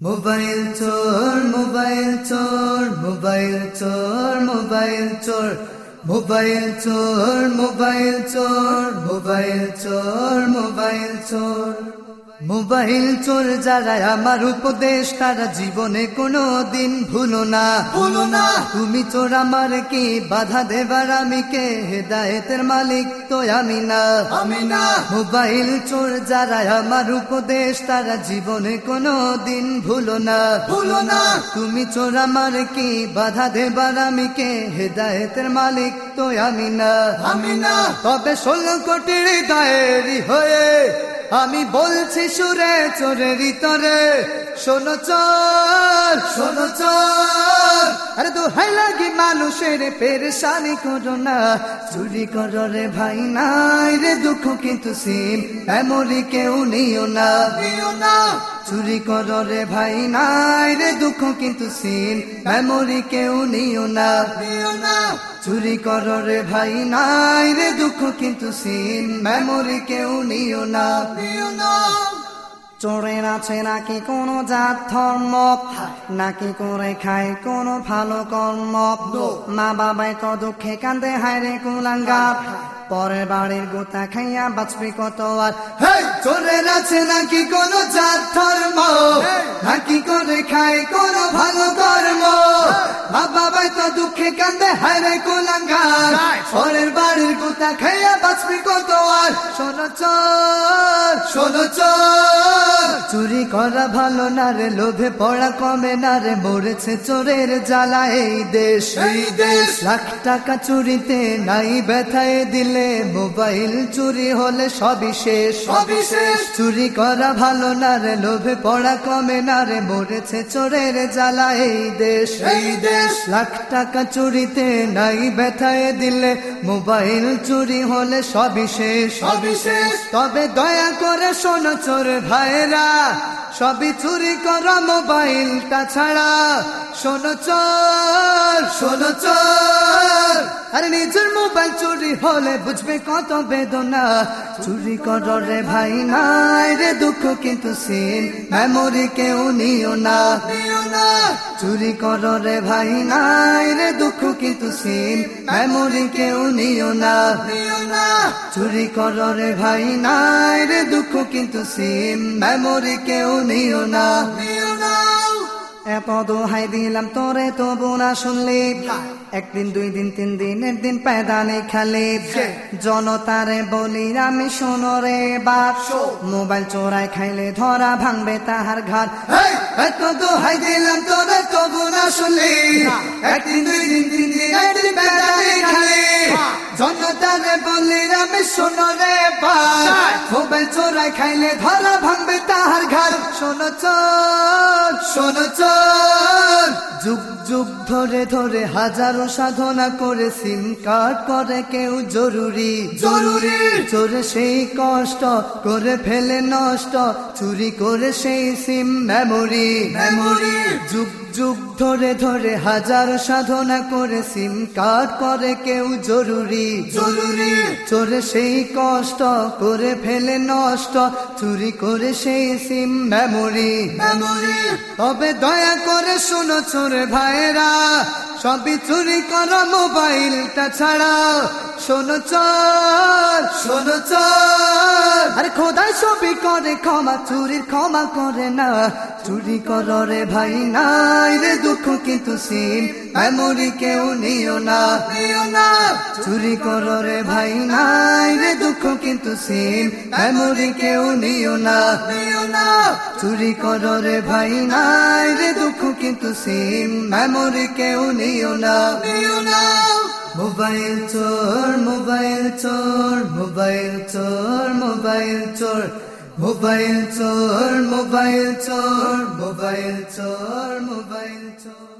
Mobile চোর mobile চোর mobile চোর মোবাইল চোর মোবাইল চোর মোবাইল চোর মোবাইল চোর মোবাইল চোর মোবাইল চোর যারা আমার উপদেশ তারা জীবনে কোনো দিন ভুলো না। ভুলো না। তুমি চোর আমার কি বাধা দেবার? আমি কে? হেদায়েতের মালিক তো আমি না। আমি না। মোবাইল চোর যারা আমার উপদেশ তারা জীবনে কোনো দিন ভুলো না। ভুলো না। তুমি চোর আমার কি বাধা দেবার? আমি কে? হেদায়েতের মালিক তো আমি না। আমি না। তবে ষোলো কোটির দায়েরি হয়ে আমি বলছি সুরে, চোরের তরে শোনো চোর শোনো চোর। আরে তো হাই লাগি মানুষের পেরেশানি করো না। চুরি করো রে ভাই, নাই রে দুঃখ কিন্তু সিম। এমনি কেউ নিও না নিও না। চুরি করো রে ভাই নাই রে দুঃখ কিন্তু সিম মেমোরি কেউ নিও না। চুরি করো রে ভাই নাই রে দুঃখ কিন্তু সিম মেমোরি কেউ নিও না। নিও না। চোরের আছে নাকি কোনো জাত ধর্ম? নাকি করে খায় কোনো ভালো কর্ম? মা বাবাই তো দুঃখে কান্দে হায় রে কুলাঙ্গার। পরের বাড়ির গোতা খাইয়া বাঁচবি কত আর? চোরের আছে নাকি কোন জাত ধর্ম? নাকি করে খায় কোন ভালো কর্ম? মা বাবাই তো দুঃখে কান্দে হারে কুলাঙ্গার। পরের বাড়ির গোতা খাইয়া বাঁচবি কত আর? শোনো চোর শোনো চুরি করা ভালো না রে লোভে পড়া কমে না রে মরেছে চোরের জ্বালা এই দেশ। এই দেশ। লাখ টাকা চুরিতে নাই ব্যথায় দিলে মোবাইল চুরি হলে সবই শেষ। সবই শেষ। চুরি করা ভালো না রে লোভে পড়া কমে না রে মরেছে চোরের জ্বালা এই দেশ। এই দেশ। লাখ টাকা চুরিতে নাই ব্যথায় দিলে মোবাইল চুরি হলে সবই শেষ। সবই শেষ। তবে দয়া করে শোনো চোর ভাইরা সবই চুরি করা মোবাইলটা ছাড়া শোনো চোর শোনো চোর। আরে নিজের মোবাইল চুরি হলে বুঝবে কত বেদনা। চুরি করো রে ভাই নাই রে দুঃখ কিন্তু সিন। মেমোরি কেউ নিও না। চুরি করো রে ভাই নাই রে দুঃখ কিন্তু সিন। মেমোরি কেউ নিও না। চুরি করো রে ভাই নাই রে দুঃখ কিন্তু সিম মেমোরি কেউ নিও না। এত দোহাই দিলাম তোরে তবু না শুনলি। একদিন দুই দিন তিন দিনের দিন পায়দানে খালি। জনতারে বলি আমি শোনো রে বাপ। মোবাইল চোরাই খাইলে ধরা ভাঙবে তাহার ঘাট। হেই, এত দোহাই দিলাম তোরে তবু না শুনলি। একদিন দুই দিন তিন দিন একদিন খালি। জনতারে বললি আমি শোনো রে মোবাইল চোরাই খাইলে ধরা ভাঙবে তাহার ঘর শোনো চোর শোনো চোর। যুগ যুগ ধরে ধরে হাজারো সাধনা করে সিম কার্ড করে কেউ জরুরি। জরুরি। চোরে সেই কষ্ট করে ফেলে নষ্ট চুরি করে সেই সিম মেমোরি। মেমোরি। যুগ যুগ ধরে ধরে হাজার সাধনা করে সিম কার্ড করে কেউ জরুরি। জরুরি। চোরে সেই কষ্ট করে ফেলে নষ্ট চুরি করে সেই সিম মেমোরি। মেমোরি। তবে দয়া করে শোনো চোরে ভাইরা সবই চুরি করা মোবাইলটা ছাড়া। শোনো চোর শোনো চোর। আরে খোদাই সবই করে, ক্ষমা, চুরির ক্ষমা করে না। চুরি কর রে ভাই, নাই রে দুঃখ, কিন্তু সিম। মেমোরি কেউ নিও না। নিও না। চুরি করো রে ভাই, নাই রে দুঃখ, কিন্তু সিম। মেমোরি কেউ নিও না। নিও না। চুরি করো রে ভাই, নাই রে দুঃখ, কিন্তু সিম। মেমোরি কেউ নিও না নিও না মোবাইল চোর মোবাইল চোর মোবাইল চোর মোবাইল চোর মোবাইল চোর মোবাইল চোর মোবাইল চোর মোবাইল চোর